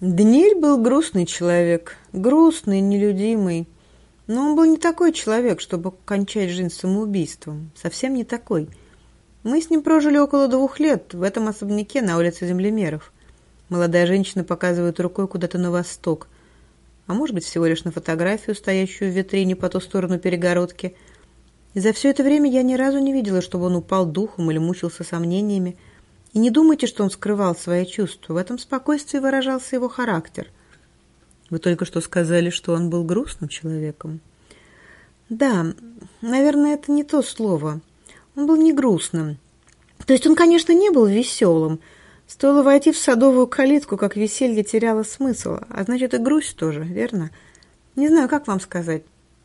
Даниэль был грустный человек, грустный, нелюдимый. Но он был не такой человек, чтобы кончать жизнь самоубийством. Совсем не такой. Мы с ним прожили около двух лет в этом особняке на улице Землемеров. Молодая женщина показывает рукой куда-то на восток. А может быть, всего лишь на фотографию, стоящую в витрине по ту сторону перегородки. И за все это время я ни разу не видела, чтобы он упал духом или мучился сомнениями. И не думайте, что он скрывал свои чувства. В этом спокойствии выражался его характер – вы только что сказали, что он был грустным человеком. Да, наверное, это не то слово. Он был не грустным. То есть он, конечно, не был веселым. Стоило войти в садовую калитку, как веселье теряло смысл. А значит, и грусть тоже, верно? Не знаю, как вам сказать.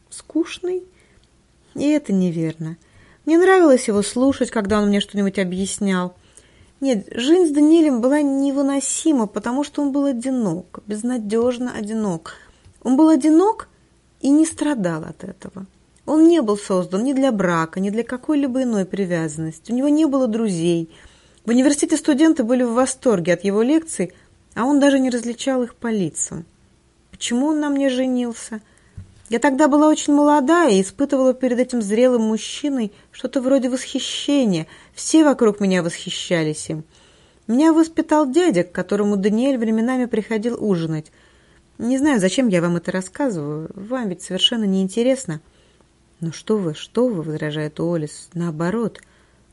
Скучный? И это неверно. Мне нравилось его слушать, когда он мне что-нибудь объяснял. Нет, жизнь с Даниэлем была невыносима, потому что он был одинок, безнадежно одинок. Он был одинок и не страдал от этого. Он не был создан ни для брака, ни для какой-либо иной привязанности. У него не было друзей. В университете студенты были в восторге от его лекций, а он даже не различал их по лицам. Почему он на мне женился? Я тогда была очень молодая и испытывала перед этим зрелым мужчиной что-то вроде восхищения. Все вокруг меня восхищались им. Меня воспитал дядя, к которому Даниэль временами приходил ужинать. Не знаю, зачем я вам это рассказываю. Вам ведь совершенно неинтересно. «Ну что вы, что вы», — возражает Олис. «Наоборот,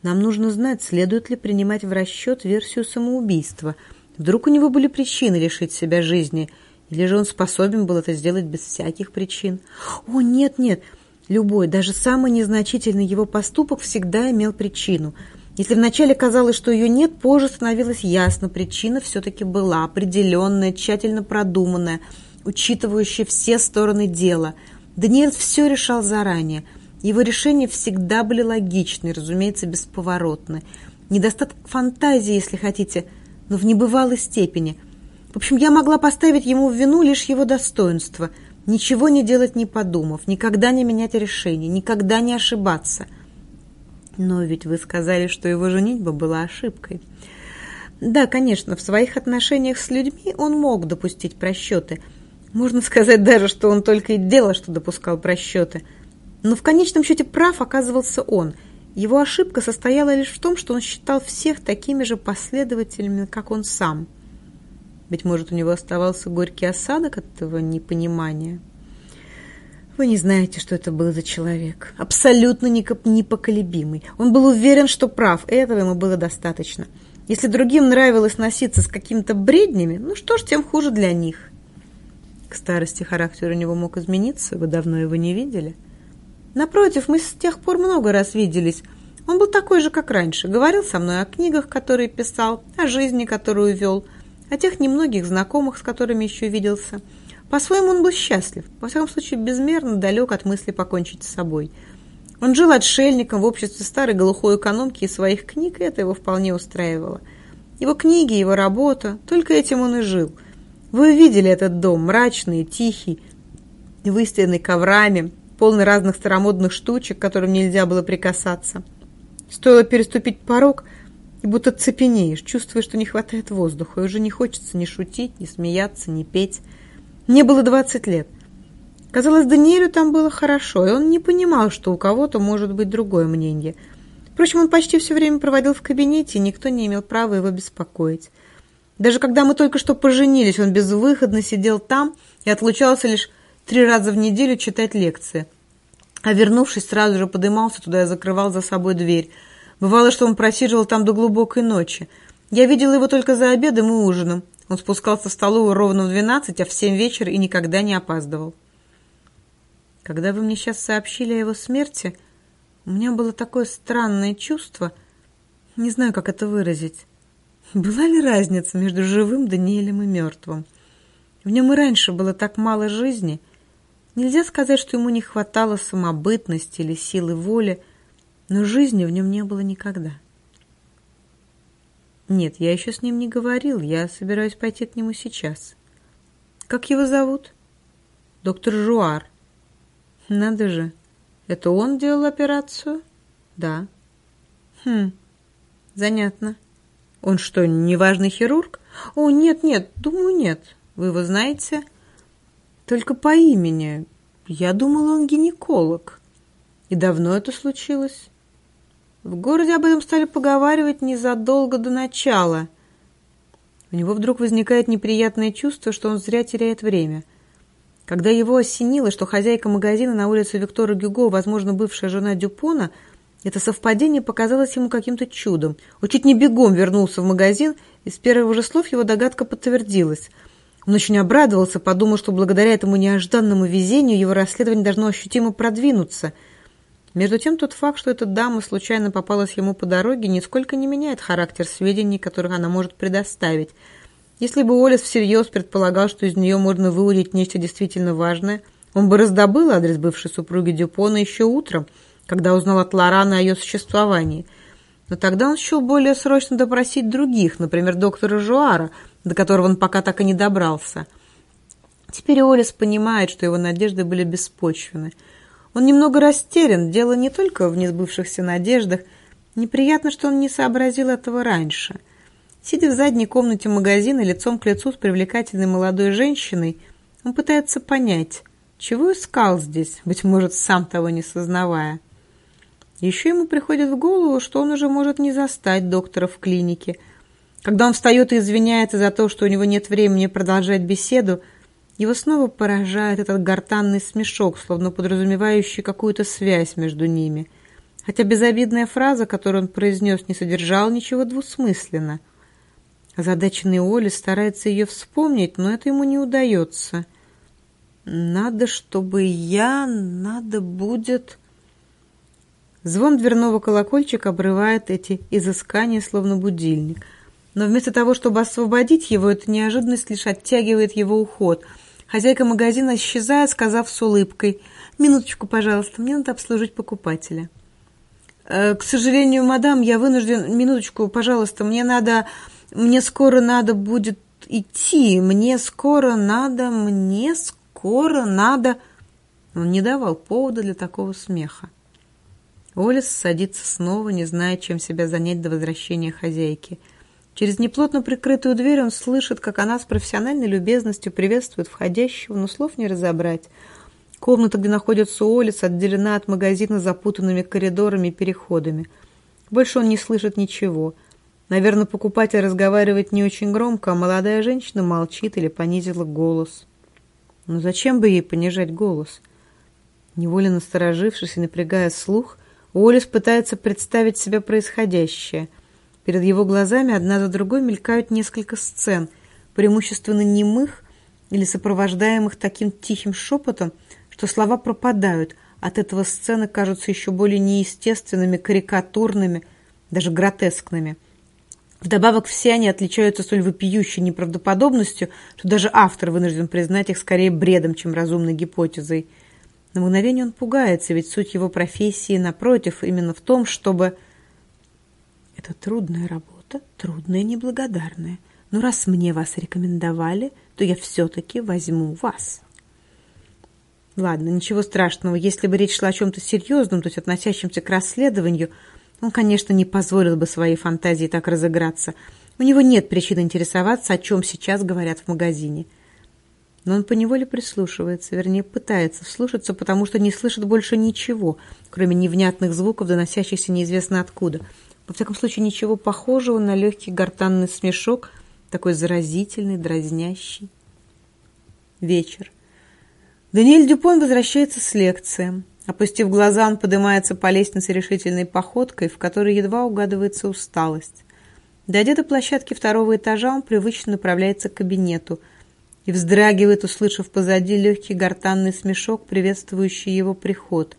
нам нужно знать, следует ли принимать в расчет версию самоубийства. Вдруг у него были причины лишить себя жизни». Или же он способен был это сделать без всяких причин? О, нет, нет, любой, даже самый незначительный его поступок всегда имел причину. Если вначале казалось, что ее нет, позже становилось ясно, причина все-таки была, определенная, тщательно продуманная, учитывающая все стороны дела. Даниэль все решал заранее. Его решения всегда были логичны, разумеется, бесповоротны. Недостаток фантазии, если хотите, но в небывалой степени – в общем, я могла поставить ему в вину лишь его достоинство. Ничего не делать не подумав, никогда не менять решение, никогда не ошибаться. Но ведь вы сказали, что его женитьба была ошибкой. Да, конечно, в своих отношениях с людьми он мог допустить просчеты. Можно сказать даже, что он только и делал, что допускал просчеты. Но в конечном счете прав оказывался он. Его ошибка состояла лишь в том, что он считал всех такими же последователями, как он сам – быть может, у него оставался горький осадок от этого непонимания. Вы не знаете, что это был за человек. Абсолютно непоколебимый. Он был уверен, что прав. Этого ему было достаточно. Если другим нравилось носиться с какими-то бреднями, ну что ж, тем хуже для них. К старости характер у него мог измениться, вы давно его не видели. Напротив, мы с тех пор много раз виделись. Он был такой же, как раньше. Говорил со мной о книгах, которые писал, о жизни, которую вел, о тех немногих знакомых, с которыми еще виделся. По-своему он был счастлив, во всяком случае безмерно далек от мысли покончить с собой. Он жил отшельником в обществе старой глухой экономки и своих книг, и это его вполне устраивало. Его книги, его работа, только этим он и жил. Вы видели этот дом, мрачный, тихий, выстеленный коврами, полный разных старомодных штучек, которым нельзя было прикасаться. Стоило переступить порог – и будто цепенеешь, чувствуешь, что не хватает воздуха, и уже не хочется ни шутить, ни смеяться, ни петь. Мне было двадцать лет. Казалось, Даниэлю там было хорошо, и он не понимал, что у кого-то может быть другое мнение. Впрочем, он почти все время проводил в кабинете, и никто не имел права его беспокоить. Даже когда мы только что поженились, он безвыходно сидел там и отлучался лишь три раза в неделю читать лекции. А вернувшись, сразу же подымался туда и закрывал за собой дверь – Бывало, что он просиживал там до глубокой ночи. Я видела его только за обедом и ужином. Он спускался в столовую ровно в двенадцать, а в семь вечера и никогда не опаздывал. Когда вы мне сейчас сообщили о его смерти, у меня было такое странное чувство, не знаю, как это выразить. Была ли разница между живым Даниэлем и мертвым? В нем и раньше было так мало жизни. Нельзя сказать, что ему не хватало самобытности или силы воли, но жизни в нем не было никогда. Нет, я еще с ним не говорил, я собираюсь пойти к нему сейчас. Как его зовут? Доктор Жуар. Надо же, это он делал операцию? Да. Хм, занятно. Он что, неважный хирург? «О, нет-нет, думаю, нет. Вы его знаете?» «Только по имени. Я думала, он гинеколог». «И давно это случилось?» В городе об этом стали поговаривать незадолго до начала. У него вдруг возникает неприятное чувство, что он зря теряет время. Когда его осенило, что хозяйка магазина на улице Виктора Гюго, возможно, бывшая жена Дюпона, это совпадение показалось ему каким-то чудом. Он чуть не бегом вернулся в магазин, и с первых же слов его догадка подтвердилась. Он очень обрадовался, подумал, что благодаря этому неожиданному везению его расследование должно ощутимо продвинуться – между тем, тот факт, что эта дама случайно попалась ему по дороге, нисколько не меняет характер сведений, которых она может предоставить. Если бы Олес всерьез предполагал, что из нее можно выудить нечто действительно важное, он бы раздобыл адрес бывшей супруги Дюпона еще утром, когда узнал от Лорана о ее существовании. Но тогда он счел более срочно допросить других, например, доктора Жуара, до которого он пока так и не добрался. Теперь Олес понимает, что его надежды были беспочвены – он немного растерян, дело не только в несбывшихся надеждах. Неприятно, что он не сообразил этого раньше. Сидя в задней комнате магазина лицом к лицу с привлекательной молодой женщиной, он пытается понять, чего искал здесь, быть может, сам того не сознавая. Еще ему приходит в голову, что он уже может не застать доктора в клинике. Когда он встает и извиняется за то, что у него нет времени продолжать беседу, его снова поражает этот гортанный смешок, словно подразумевающий какую-то связь между ними. Хотя безобидная фраза, которую он произнес, не содержала ничего двусмысленно. Озадаченный Оли старается ее вспомнить, но это ему не удается. «Надо, чтобы я... надо будет...» Звон дверного колокольчика обрывает эти изыскания, словно будильник. Но вместо того, чтобы освободить его, эта неожиданность лишь оттягивает его уход — Хозяйка магазина исчезает, сказав с улыбкой, «Минуточку, пожалуйста, мне надо обслужить покупателя». «Э, «К сожалению, мадам, я вынужден... Минуточку, пожалуйста, мне надо... Мне скоро надо будет идти. Мне скоро надо... Мне скоро надо...» Он не давал повода для такого смеха. Олес садится снова, не зная, чем себя занять до возвращения хозяйки – Через неплотно прикрытую дверь он слышит, как она с профессиональной любезностью приветствует входящего, но слов не разобрать. Комната, где находится Олис, отделена от магазина запутанными коридорами и переходами. Больше он не слышит ничего. Наверное, покупатель разговаривает не очень громко, а молодая женщина молчит или понизила голос. Но зачем бы ей понижать голос? Невольно насторожившись и напрягая слух, Уоллес пытается представить себе происходящее – Перед его глазами одна за другой мелькают несколько сцен, преимущественно немых или сопровождаемых таким тихим шепотом, что слова пропадают, от этого сцены кажутся еще более неестественными, карикатурными, даже гротескными. Вдобавок все они отличаются столь вопиющей неправдоподобностью, что даже автор вынужден признать их скорее бредом, чем разумной гипотезой. На мгновение он пугается, ведь суть его профессии, напротив, именно в том, чтобы это трудная работа, трудная и неблагодарная. Но раз мне вас рекомендовали, то я все-таки возьму вас. Ладно, ничего страшного. Если бы речь шла о чем-то серьезном, то есть относящемся к расследованию, он, конечно, не позволил бы своей фантазии так разыграться. У него нет причин интересоваться, о чем сейчас говорят в магазине. Но он поневоле прислушивается, вернее, пытается вслушаться, потому что не слышит больше ничего, кроме невнятных звуков, доносящихся неизвестно откуда – во всяком случае, ничего похожего на легкий гортанный смешок, такой заразительный, дразнящий. Вечер. Даниэль Дюпон возвращается с лекции. Опустив глаза, он поднимается по лестнице решительной походкой, в которой едва угадывается усталость. Дойдя до площадки второго этажа, он привычно направляется к кабинету и вздрагивает, услышав позади легкий гортанный смешок, приветствующий его приход.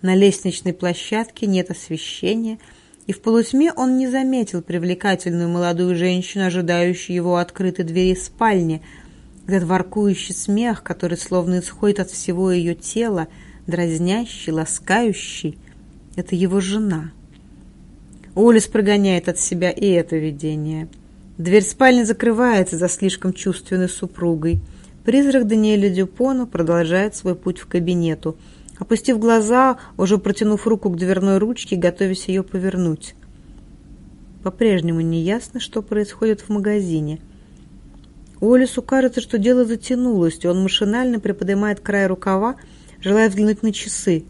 На лестничной площадке нет освещения – и в полутьме он не заметил привлекательную молодую женщину, ожидающую его открытой двери спальни. Этот воркующий смех, который словно исходит от всего ее тела, дразнящий, ласкающий, это его жена. Олис прогоняет от себя и это видение. Дверь спальни закрывается за слишком чувственной супругой. Призрак Даниэля Дюпона продолжает свой путь в кабинету – опустив глаза, уже протянув руку к дверной ручке, готовясь ее повернуть. По-прежнему неясно, что происходит в магазине. Олесу кажется, что дело затянулось, и он машинально приподнимает край рукава, желая взглянуть на часы.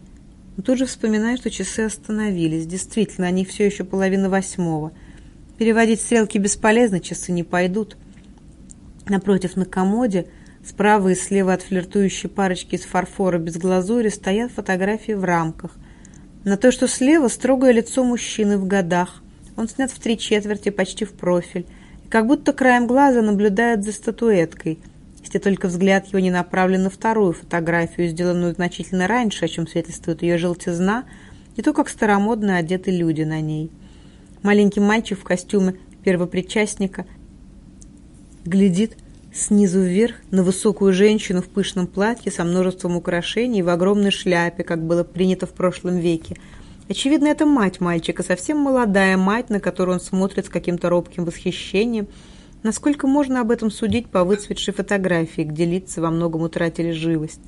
Но тут же вспоминает, что часы остановились. Действительно, они все еще половина восьмого. Переводить стрелки бесполезно, часы не пойдут. Напротив, на комоде, справа и слева от флиртующей парочки из фарфора без глазури, стоят фотографии в рамках. На то, что слева, строгое лицо мужчины в годах. Он снят в три четверти, почти в профиль как будто краем глаза наблюдает за статуэткой, если только взгляд его не направлен на вторую фотографию, сделанную значительно раньше, о чем свидетельствует ее желтизна, и то, как старомодно одеты люди на ней. Маленький мальчик в костюме первопричастника глядит снизу вверх на высокую женщину в пышном платье со множеством украшений и в огромной шляпе, как было принято в прошлом веке – Очевидно, это мать мальчика, совсем молодая мать, на которую он смотрит с каким-то робким восхищением. Насколько можно об этом судить по выцветшей фотографии, где лица во многом утратили живость?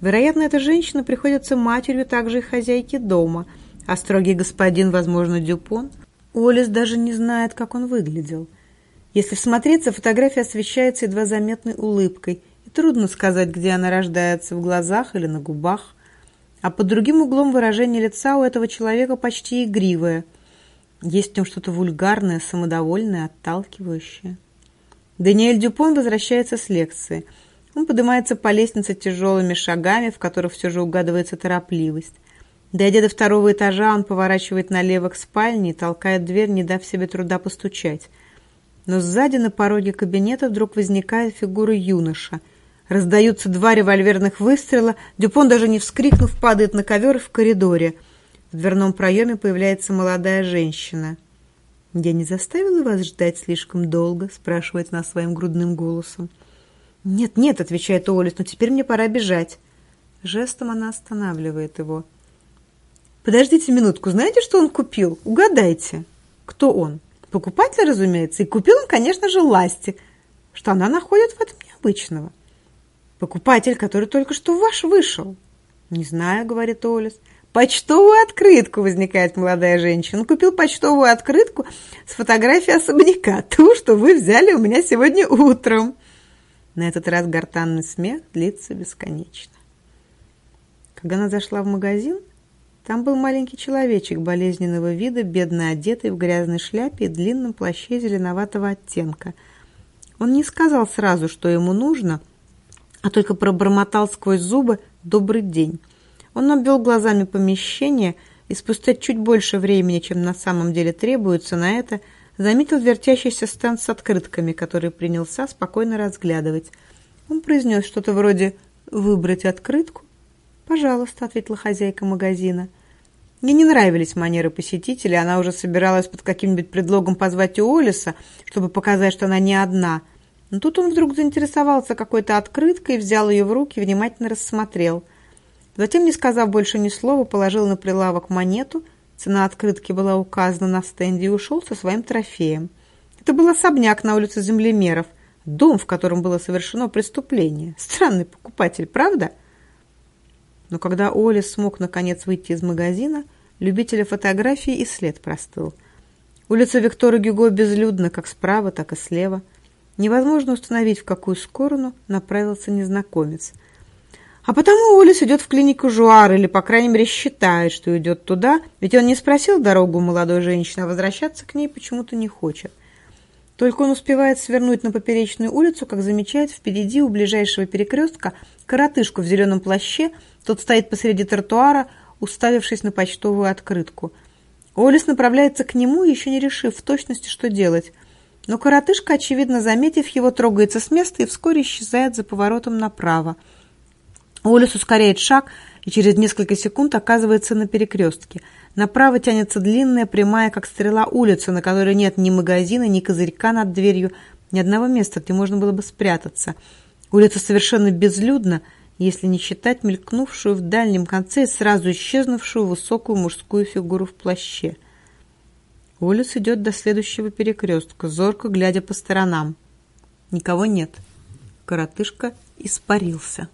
Вероятно, эта женщина приходится матерью также и хозяйки дома, а строгий господин, возможно, Дюпон. Олис даже не знает, как он выглядел. Если всмотреться, фотография освещается едва заметной улыбкой, и трудно сказать, где она рождается, в глазах или на губах а под другим углом выражение лица у этого человека почти игривое. Есть в нем что-то вульгарное, самодовольное, отталкивающее. Даниэль Дюпон возвращается с лекции. Он поднимается по лестнице тяжелыми шагами, в которых все же угадывается торопливость. Дойдя до второго этажа, он поворачивает налево к спальне и толкает дверь, не дав себе труда постучать. Но сзади на пороге кабинета вдруг возникает фигура юноша – Раздаются два револьверных выстрела. Дюпон, даже не вскрикнув, падает на ковер в коридоре. В дверном проеме появляется молодая женщина. «Я не заставила вас ждать слишком долго?» – спрашивает она своим грудным голосом. «Нет, нет», – отвечает Олис, – «но теперь мне пора бежать». Жестом она останавливает его. «Подождите минутку, знаете, что он купил? Угадайте». «Кто он?» «Покупатель, разумеется, и купил он, конечно же, ласти. Что она находит в этом необычного?» Покупатель, который только что ваш вышел. Не знаю, говорит Олес. Почтовую открытку, возникает молодая женщина. Он купил почтовую открытку с фотографией особняка, ту, что вы взяли у меня сегодня утром. На этот раз гортанный смех длится бесконечно. Когда она зашла в магазин, там был маленький человечек болезненного вида, бедно одетый в грязной шляпе и длинном плаще зеленоватого оттенка. Он не сказал сразу, что ему нужно – а только пробормотал сквозь зубы «добрый день». Он обвел глазами помещение и спустя чуть больше времени, чем на самом деле требуется на это, заметил вертящийся стенд с открытками, который принялся спокойно разглядывать. Он произнес что-то вроде «выбрать открытку». «Пожалуйста», — ответила хозяйка магазина. Ей не нравились манеры посетителей, она уже собиралась под каким-нибудь предлогом позвать Уоллеса, чтобы показать, что она не одна — но тут он вдруг заинтересовался какой-то открыткой, взял ее в руки внимательно рассмотрел. Затем, не сказав больше ни слова, положил на прилавок монету, цена открытки была указана на стенде и ушел со своим трофеем. Это был особняк на улице Землемеров, дом, в котором было совершено преступление. Странный покупатель, правда? Но когда Оля смог наконец выйти из магазина, любителя фотографий и след простыл. Улица Виктора Гюго безлюдна как справа, так и слева – Невозможно установить, в какую сторону направился незнакомец. А потому Олис идет в клинику Жуар, или, по крайней мере, считает, что идет туда, ведь он не спросил дорогу молодой женщины, а возвращаться к ней почему-то не хочет. Только он успевает свернуть на поперечную улицу, как замечает впереди у ближайшего перекрестка коротышку в зеленом плаще, тот стоит посреди тротуара, уставившись на почтовую открытку. Олис направляется к нему, еще не решив в точности, что делать – но коротышка, очевидно заметив его, трогается с места и вскоре исчезает за поворотом направо. Олес ускоряет шаг и через несколько секунд оказывается на перекрестке. Направо тянется длинная, прямая, как стрела, улица, на которой нет ни магазина, ни козырька над дверью, ни одного места, где можно было бы спрятаться. Улица совершенно безлюдна, если не считать мелькнувшую в дальнем конце и сразу исчезнувшую высокую мужскую фигуру в плаще – Улиц идет до следующего перекрестка, зорко глядя по сторонам. Никого нет. Коротышка испарился.